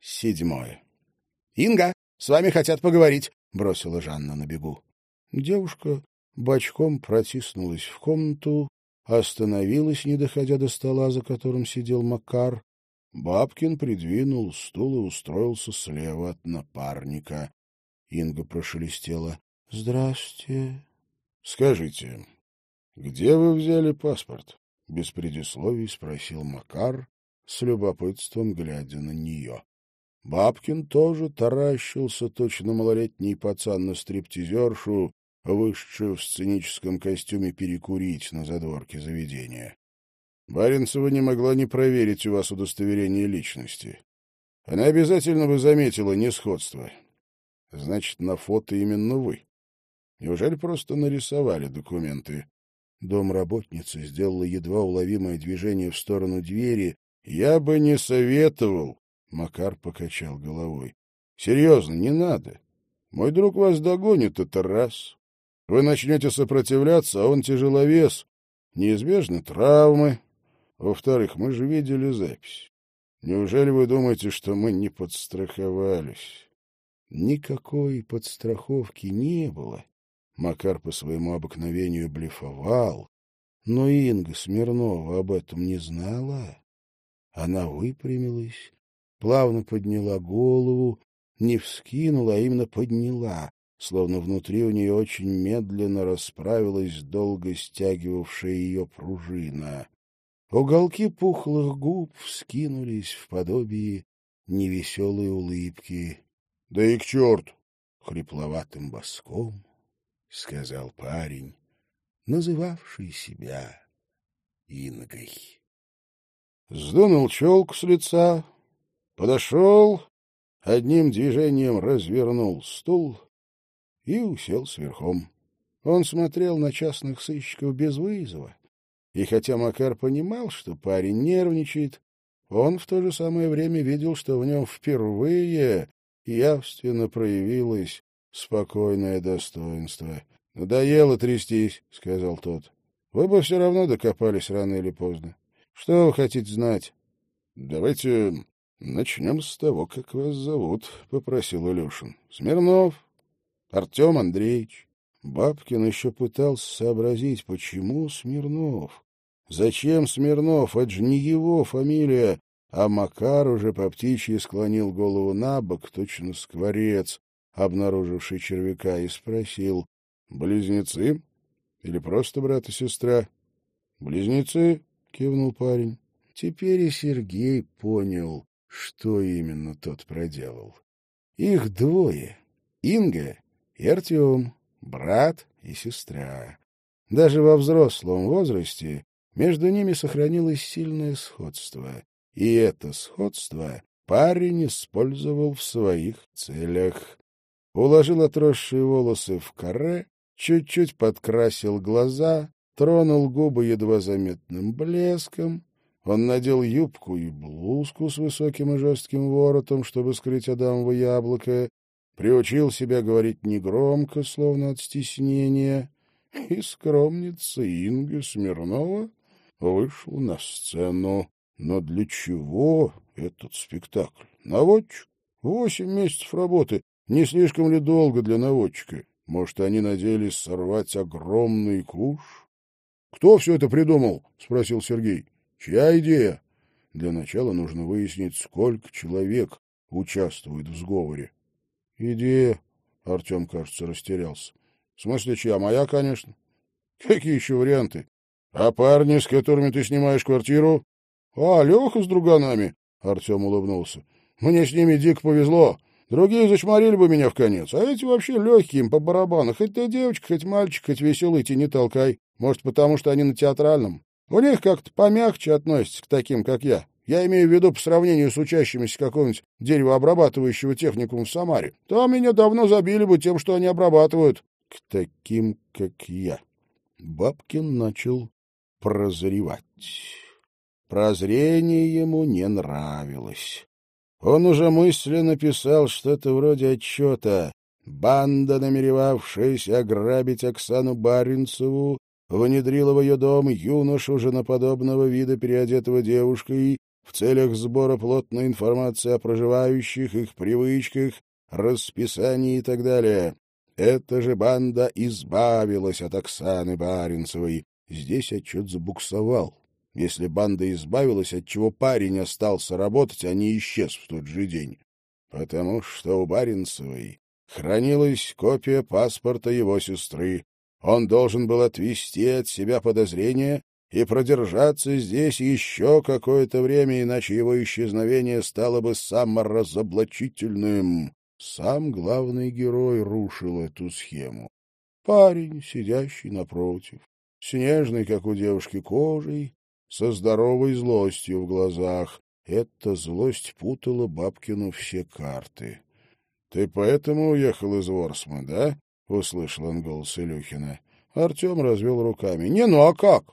седьмое. «Инга, с вами хотят поговорить», — бросила Жанна на бегу. Девушка бочком протиснулась в комнату, остановилась, не доходя до стола, за которым сидел Макар. Бабкин придвинул стул и устроился слева от напарника. Инга прошелестела. — Здрасте. — Скажите, где вы взяли паспорт? — без предисловий спросил Макар, с любопытством глядя на нее. Бабкин тоже таращился, точно малолетний пацан на стриптизершу, вышедшую в сценическом костюме перекурить на задворке заведения. Баренцева не могла не проверить у вас удостоверение личности. Она обязательно бы заметила несходство. Значит, на фото именно вы. Неужели просто нарисовали документы? Домработница сделала едва уловимое движение в сторону двери. Я бы не советовал. Макар покачал головой. Серьезно, не надо. Мой друг вас догонит, это раз. Вы начнете сопротивляться, а он тяжеловес. Неизбежны травмы. Во-вторых, мы же видели запись. Неужели вы думаете, что мы не подстраховались? Никакой подстраховки не было. Макар по своему обыкновению блефовал, но Инга Смирнова об этом не знала. Она выпрямилась, плавно подняла голову, не вскинула, а именно подняла, словно внутри у нее очень медленно расправилась долго стягивавшая ее пружина. Уголки пухлых губ вскинулись в подобие невеселой улыбки. — Да и к черту! — хрипловатым боском сказал парень, называвший себя Ингой. Сдунул челку с лица, подошел, одним движением развернул стул и усел сверхом. Он смотрел на частных сыщиков без вызова, и хотя Макар понимал, что парень нервничает, он в то же самое время видел, что в нем впервые явственно проявилось спокойное достоинство. — Надоело трястись, — сказал тот. — Вы бы все равно докопались рано или поздно. Что вы хотите знать? — Давайте начнем с того, как вас зовут, — попросил Илюшин. — Смирнов. Артем Андреевич. Бабкин еще пытался сообразить, почему Смирнов. Зачем Смирнов? Это же не его фамилия. А Макар уже по птичьи склонил голову на бок, точно скворец, обнаруживший червяка, и спросил, «Близнецы? Или просто брат и сестра?» «Близнецы?» — кивнул парень. Теперь и Сергей понял, что именно тот проделал. Их двое — Инга и Артем, брат и сестра. Даже во взрослом возрасте между ними сохранилось сильное сходство, и это сходство парень использовал в своих целях. Уложил отросшие волосы в каре, чуть-чуть подкрасил глаза, тронул губы едва заметным блеском. Он надел юбку и блузку с высоким и жестким воротом, чтобы скрыть Адамово яблоко, приучил себя говорить негромко, словно от стеснения, и скромница Инга Смирнова вышел на сцену. Но для чего этот спектакль? Наводчик? Восемь месяцев работы. Не слишком ли долго для наводчика? Может, они надеялись сорвать огромный куш? — Кто все это придумал? — спросил Сергей. — Чья идея? Для начала нужно выяснить, сколько человек участвует в сговоре. — Идея? — Артем, кажется, растерялся. — В смысле, чья? Моя, конечно. — Какие еще варианты? А парни, с которыми ты снимаешь квартиру? — А, Леха с друганами? — Артем улыбнулся. — Мне с ними дико повезло. Другие зачморили бы меня в конец, а эти вообще легкие, им по барабану. Хоть ты девочка, хоть мальчик, хоть веселый, не толкай. Может, потому что они на театральном. У них как-то помягче относятся к таким, как я. Я имею в виду по сравнению с учащимися какого-нибудь деревообрабатывающего техникума в Самаре. Там меня давно забили бы тем, что они обрабатывают. К таким, как я. Бабкин начал прозревать. Прозрение ему не нравилось. Он уже мысленно писал что-то вроде отчета. Банда, намеревавшаяся ограбить Оксану Баринцеву, внедрила в ее дом юношу женоподобного вида, переодетого девушкой, в целях сбора плотной информации о проживающих, их привычках, расписании и так далее. Эта же банда избавилась от Оксаны Баренцевой. Здесь отчет забуксовал. Если банда избавилась, от чего парень остался работать, а не исчез в тот же день. Потому что у Баренцевой хранилась копия паспорта его сестры. Он должен был отвести от себя подозрения и продержаться здесь еще какое-то время, иначе его исчезновение стало бы саморазоблачительным. Сам главный герой рушил эту схему. Парень, сидящий напротив, снежный, как у девушки, кожей, со здоровой злостью в глазах. Эта злость путала Бабкину все карты. — Ты поэтому уехал из Ворсма, да? — услышал он голос Илюхина. Артем развел руками. — Не, ну а как?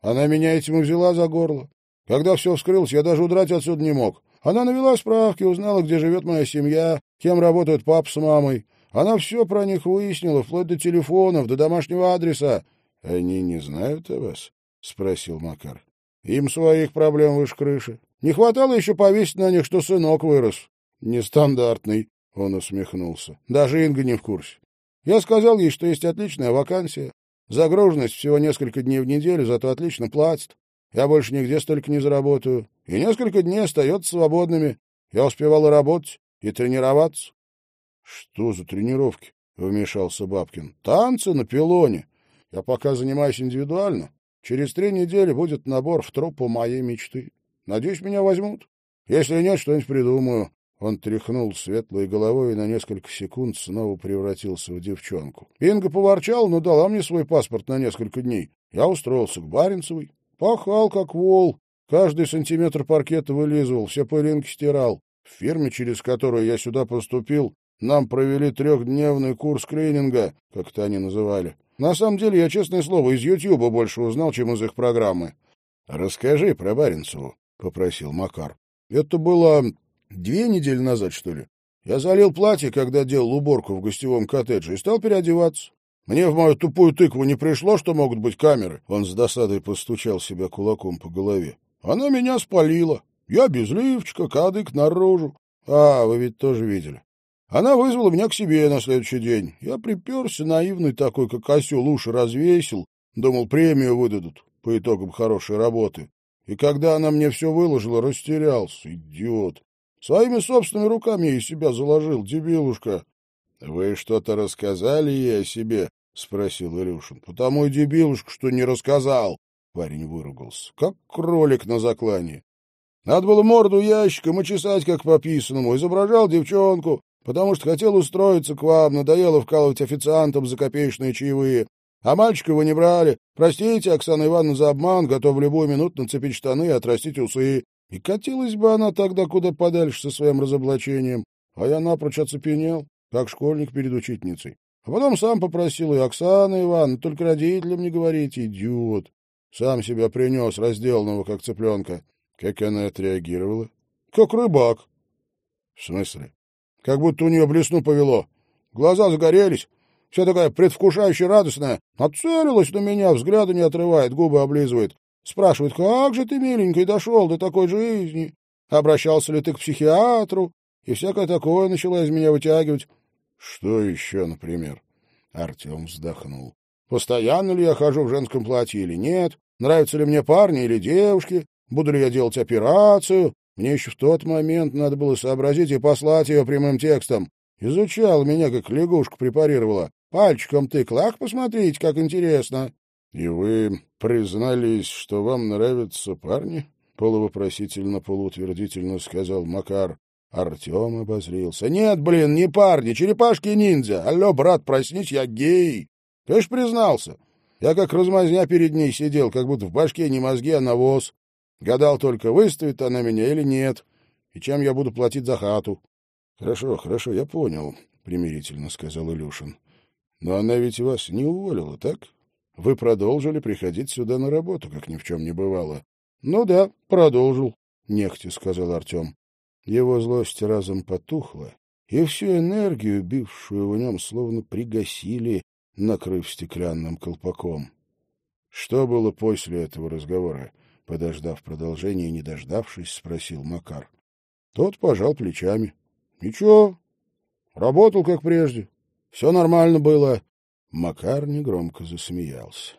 Она меня этим взяла за горло. Когда все вскрылось, я даже удрать отсюда не мог. Она навела справки, узнала, где живет моя семья, кем работают пап с мамой. Она все про них выяснила, вплоть до телефонов, до домашнего адреса. — Они не знают о вас? — спросил Макар. — Им своих проблем выше крыши. Не хватало еще повесить на них, что сынок вырос. — Нестандартный, — он усмехнулся. — Даже Инга не в курсе. Я сказал ей, что есть отличная вакансия. Загруженность всего несколько дней в неделю, зато отлично платят. Я больше нигде столько не заработаю. И несколько дней остается свободными. Я успевал и работать, и тренироваться. — Что за тренировки? — вмешался Бабкин. — Танцы на пилоне. Я пока занимаюсь индивидуально. Через три недели будет набор в труппу моей мечты. Надеюсь, меня возьмут. Если нет, что-нибудь придумаю. Он тряхнул светлой головой и на несколько секунд снова превратился в девчонку. Инга поворчала, но дала мне свой паспорт на несколько дней. Я устроился к Баренцевой. Пахал, как вол. Каждый сантиметр паркета вылизывал, все пылинки стирал. В фирме, через которую я сюда поступил, нам провели трехдневный курс клининга, как это они называли. На самом деле, я, честное слово, из Ютьюба больше узнал, чем из их программы. — Расскажи про Баренцеву, — попросил Макар. — Это было две недели назад, что ли. Я залил платье, когда делал уборку в гостевом коттедже, и стал переодеваться. Мне в мою тупую тыкву не пришло, что могут быть камеры. Он с досадой постучал себя кулаком по голове. Она меня спалила. Я без лифчика, кадык наружу. А, вы ведь тоже видели. Она вызвала меня к себе на следующий день. Я приперся, наивный такой, как осел, уши развесил. Думал, премию выдадут по итогам хорошей работы. И когда она мне все выложила, растерялся. Идиот. Своими собственными руками я из себя заложил, дебилушка. — Вы что-то рассказали ей о себе? — спросил Илюшин. — Потому и дебилушка, что не рассказал. Парень выругался. Как кролик на заклане. Надо было морду ящиком и чесать, как по писанному. Изображал девчонку, потому что хотел устроиться к вам, надоело вкалывать официантам за копеечные чаевые. А мальчика вы не брали. Простите, Оксана Ивановна, за обман, готов в любую минуту нацепить штаны и отрастить усы. И катилась бы она тогда куда подальше со своим разоблачением. А я напрочь оцепенел, как школьник перед учительницей. А потом сам попросил и Оксана Ивановна, только родителям не говорите, идиот. Сам себя принес, разделанного, как цыпленка. Как она отреагировала? Как рыбак. В смысле? Как будто у нее блесну повело. Глаза загорелись. Вся такая предвкушающая радостная. Отцелилась на меня, взгляда не отрывает, губы облизывает. Спрашивает, как же ты, миленький, дошел до такой жизни? Обращался ли ты к психиатру? И всякое такое начала из меня вытягивать. Что еще, например? Артем вздохнул. Постоянно ли я хожу в женском платье или нет? Нравятся ли мне парни или девушки? Буду ли я делать операцию? Мне еще в тот момент надо было сообразить и послать ее прямым текстом. Изучал меня, как лягушку препарировала. Пальчиком ты клак посмотрите, как интересно. — И вы признались, что вам нравятся парни? — полувопросительно, полуутвердительно сказал Макар. Артем обозрился. — Нет, блин, не парни, черепашки-ниндзя. Алло, брат, проснись, я гей. Конечно, признался. Я как размазня перед ней сидел, как будто в башке не мозги, а навоз. Гадал только, выставит она меня или нет, и чем я буду платить за хату. — Хорошо, хорошо, я понял, — примирительно сказал Илюшин. — Но она ведь вас не уволила, так? Вы продолжили приходить сюда на работу, как ни в чем не бывало. — Ну да, продолжил, — нехотя сказал Артем. Его злость разом потухла, и всю энергию, бившую в нем, словно пригасили, накрыв стеклянным колпаком. Что было после этого разговора? Подождав продолжения не дождавшись, спросил Макар. Тот пожал плечами. — Ничего, работал как прежде. Все нормально было. Макар негромко засмеялся.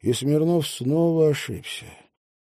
И Смирнов снова ошибся.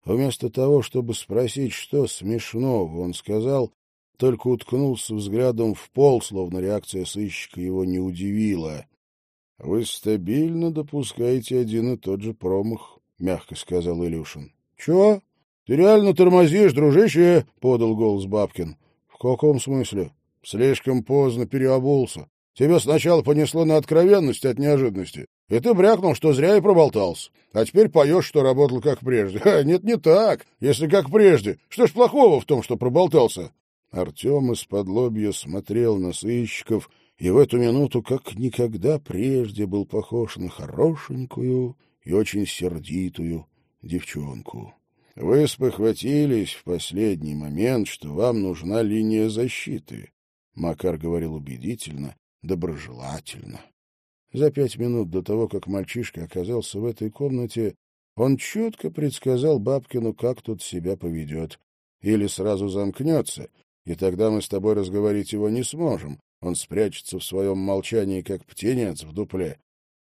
Вместо того, чтобы спросить, что смешного, он сказал, только уткнулся взглядом в пол, словно реакция сыщика его не удивила. — Вы стабильно допускаете один и тот же промах, — мягко сказал Илюшин. — Чего? Ты реально тормозишь, дружище? — подал голос Бабкин. — В каком смысле? — Слишком поздно переобулся. Тебя сначала понесло на откровенность от неожиданности, и ты брякнул, что зря и проболтался. А теперь поешь, что работал как прежде. А, нет, не так. Если как прежде, что ж плохого в том, что проболтался? Артем из-под лобья смотрел на сыщиков, и в эту минуту как никогда прежде был похож на хорошенькую и очень сердитую девчонку. Вы спохватились в последний момент, что вам нужна линия защиты. Макар говорил убедительно, доброжелательно. За пять минут до того, как мальчишка оказался в этой комнате, он четко предсказал Бабкину, как тут себя поведет. Или сразу замкнется, и тогда мы с тобой разговорить его не сможем. Он спрячется в своем молчании, как птенец в дупле.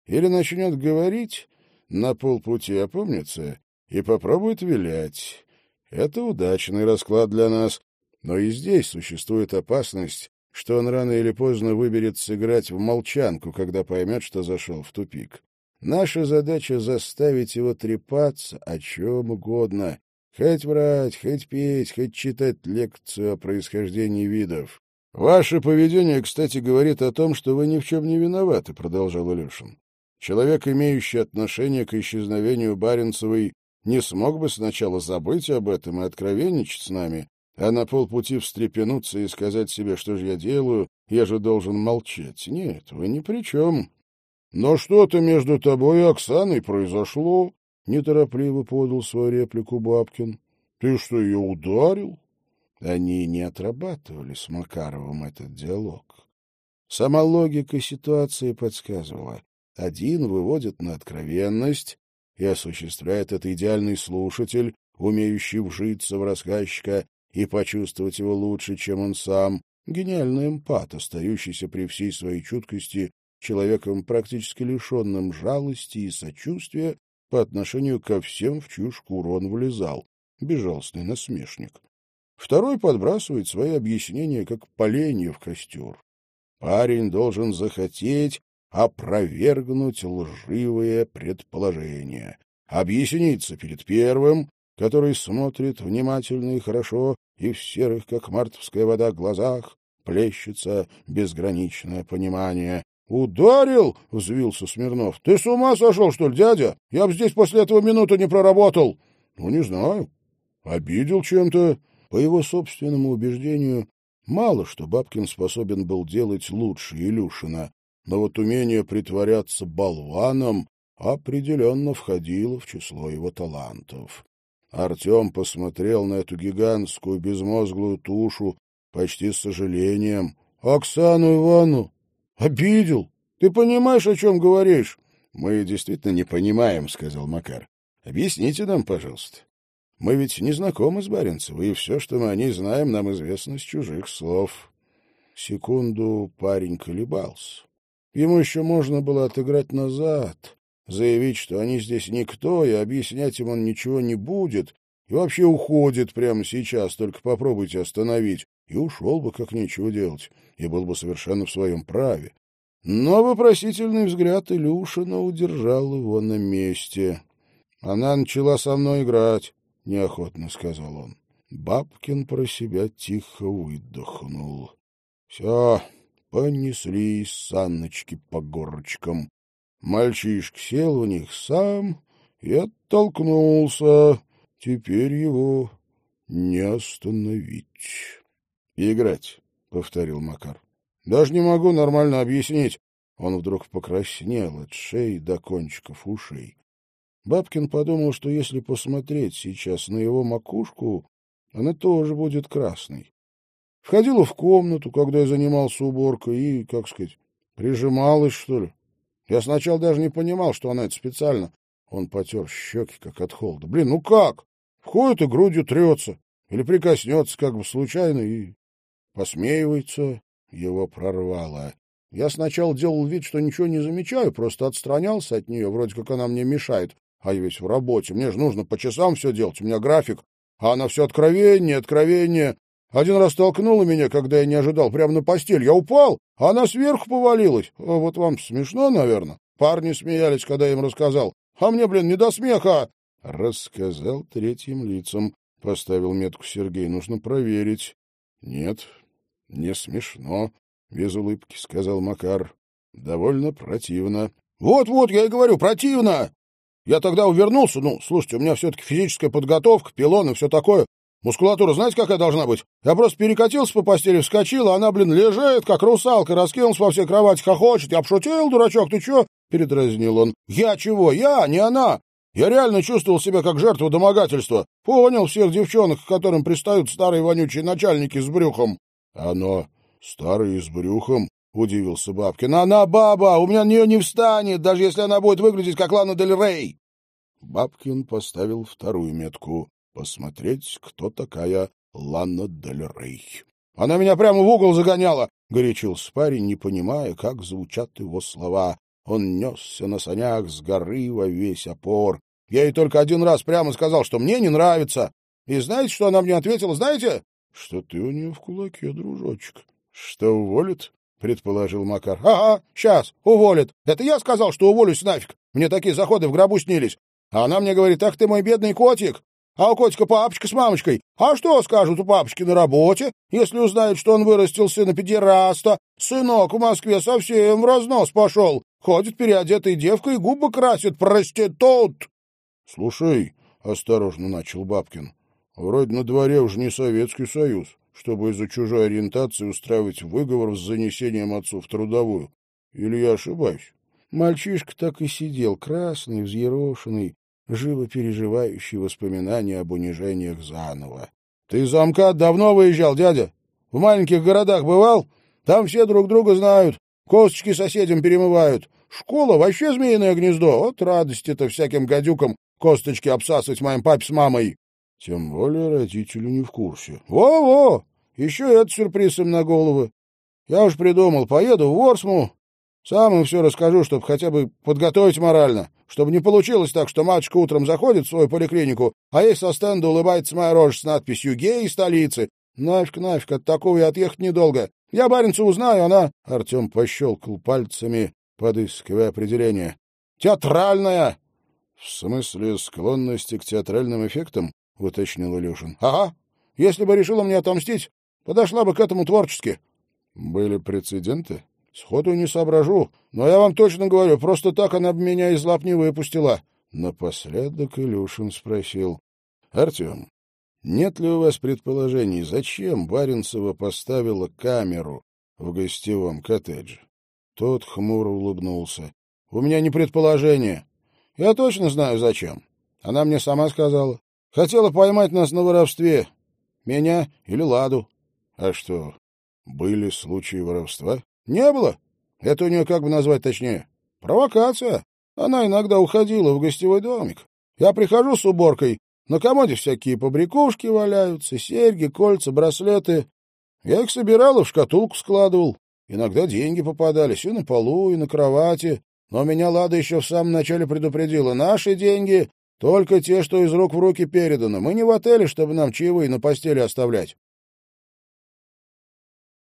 Или начнет говорить, на полпути опомнится и попробует вилять. Это удачный расклад для нас. Но и здесь существует опасность, что он рано или поздно выберет сыграть в молчанку, когда поймет, что зашел в тупик. Наша задача — заставить его трепаться о чем угодно, Хоть врать, хоть петь, хоть читать лекцию о происхождении видов. — Ваше поведение, кстати, говорит о том, что вы ни в чем не виноваты, — продолжал Илюшин. Человек, имеющий отношение к исчезновению Баренцевой, не смог бы сначала забыть об этом и откровенничать с нами, а на полпути встрепенуться и сказать себе, что же я делаю, я же должен молчать. Нет, вы ни при чем. Но что-то между тобой и Оксаной произошло, Неторопливо подал свою реплику Бабкин. — Ты что, ее ударил? Они не отрабатывали с Макаровым этот диалог. Сама логика ситуации подсказывала. Один выводит на откровенность и осуществляет это идеальный слушатель, умеющий вжиться в рассказчика и почувствовать его лучше, чем он сам, гениальный эмпат, остающийся при всей своей чуткости человеком практически лишенным жалости и сочувствия по отношению ко всем, в чью шкуру он влезал, безжалостный насмешник. Второй подбрасывает свои объяснения, как поленье в костер. Парень должен захотеть опровергнуть лживые предположения, объясниться перед первым, который смотрит внимательно и хорошо, и в серых, как мартовская вода, глазах плещется безграничное понимание, «Ударил?» — взвился Смирнов. «Ты с ума сошел, что ли, дядя? Я бы здесь после этого минуту не проработал». «Ну, не знаю. Обидел чем-то». По его собственному убеждению, мало что Бабкин способен был делать лучше Илюшина, но вот умение притворяться болваном определенно входило в число его талантов. Артем посмотрел на эту гигантскую безмозглую тушу почти с сожалением. — Оксану Ивановну Обидел. Ты понимаешь, о чем говоришь? Мы действительно не понимаем, сказал Макар. Объясните нам, пожалуйста. Мы ведь не знакомы с Баренцевой, и все, что мы о ней знаем, нам известно с чужих слов. Секунду парень колебался. Ему еще можно было отыграть назад, заявить, что они здесь никто, и объяснять им он ничего не будет, и вообще уходит прямо сейчас, только попробуйте остановить, и ушел бы, как нечего делать и был бы совершенно в своем праве. Но вопросительный взгляд Илюшина удержал его на месте. «Она начала со мной играть», — неохотно сказал он. Бабкин про себя тихо выдохнул. «Все, понеслись санночки по горочкам. Мальчишка сел у них сам и оттолкнулся. Теперь его не остановить. Играть. — повторил Макар. — Даже не могу нормально объяснить. Он вдруг покраснел от шеи до кончиков ушей. Бабкин подумал, что если посмотреть сейчас на его макушку, она тоже будет красной. Входила в комнату, когда я занимался уборкой, и, как сказать, прижималась, что ли. Я сначала даже не понимал, что она это специально. Он потер щеки, как от холода. Блин, ну как? Входит и грудью трется, или прикоснется как бы случайно и посмеивается. Его прорвало. Я сначала делал вид, что ничего не замечаю, просто отстранялся от нее, вроде как она мне мешает. А я весь в работе, мне же нужно по часам все делать, у меня график. А она все откровение, откровение. Один раз толкнула меня, когда я не ожидал, прямо на постель. Я упал, а она сверху повалилась. Вот вам смешно, наверное. Парни смеялись, когда я им рассказал. А мне, блин, не до смеха. Рассказал третьим лицам. Поставил метку Сергей. Нужно проверить. Нет, не смешно. Без улыбки сказал Макар. Довольно противно. Вот-вот, я и говорю, противно. Я тогда увернулся. Ну, слушайте, у меня все-таки физическая подготовка, пилон и все такое. Мускулатура знаете, какая должна быть? Я просто перекатился по постели, вскочил, а она, блин, лежит, как русалка, раскинулась по всей кровати, хохочет. Я пошутил, дурачок, ты чё? — передразнил он. Я чего? Я, не она. Я реально чувствовал себя как жертва домогательства. Понял всех девчонок, к которым пристают старые вонючие начальники с брюхом. Оно старые с брюхом, — удивился Бабкин. Она баба, у меня на нее не встанет, даже если она будет выглядеть как Лана Дель Рей. Бабкин поставил вторую метку посмотреть, кто такая Лана Дель Рей. Она меня прямо в угол загоняла, — горячился парень, не понимая, как звучат его слова. Он несся на санях с горы во весь опор. Я ей только один раз прямо сказал, что мне не нравится. И знаете, что она мне ответила? Знаете? — Что ты у нее в кулаке, дружочек. — Что, уволит? — предположил Макар. — Ага, сейчас, уволит. Это я сказал, что уволюсь нафиг. Мне такие заходы в гробу снились. А она мне говорит, ах ты мой бедный котик, а у котика папочка с мамочкой. А что скажут у папочки на работе, если узнают, что он вырастил сына педераста? Сынок в Москве совсем в разнос пошел. Ходит переодетый девкой и губы красит. Проститут! — Слушай, — осторожно начал Бабкин, — вроде на дворе уже не Советский Союз, чтобы из-за чужой ориентации устраивать выговор с занесением отцу в трудовую. Или я ошибаюсь? Мальчишка так и сидел, красный, взъерошенный, живо переживающий воспоминания об унижениях заново. — Ты из замка давно выезжал, дядя? В маленьких городах бывал? Там все друг друга знают, косточки соседям перемывают. Школа вообще змеиное гнездо. Вот радости-то всяким гадюкам косточки обсасывать моим папе с мамой. Тем более родители не в курсе. Во-во! Еще это сюрприз им на головы. Я уж придумал, поеду в Ворсму, сам им все расскажу, чтобы хотя бы подготовить морально, чтобы не получилось так, что матушка утром заходит в свою поликлинику, а ей со стенда улыбается моя рожа с надписью «Гей столицы». Нафиг, нафиг, от такого и отъехать недолго. Я баринцу узнаю, она... Артем пощелкал пальцами, подыскивая определение. «Театральная!» «В смысле склонности к театральным эффектам?» — уточнил Илюшин. «Ага. Если бы решила мне отомстить, подошла бы к этому творчески». «Были прецеденты?» Сходу не соображу, но я вам точно говорю, просто так она бы меня из лап не выпустила. Напоследок Илюшин спросил. — Артем, нет ли у вас предположений, зачем Баренцева поставила камеру в гостевом коттедже? Тот хмуро улыбнулся. — У меня не предположение. Я точно знаю, зачем. Она мне сама сказала. Хотела поймать нас на воровстве. Меня или Ладу. А что, были случаи воровства? Не было. Это у нее как бы назвать точнее? Провокация. Она иногда уходила в гостевой домик. Я прихожу с уборкой, на комоде всякие побрякушки валяются, серьги, кольца, браслеты. Я их собирал и в шкатулку складывал. Иногда деньги попадались и на полу, и на кровати. Но меня Лада еще в самом начале предупредила. Наши деньги — только те, что из рук в руки переданы. Мы не в отеле, чтобы нам чаевые на постели оставлять.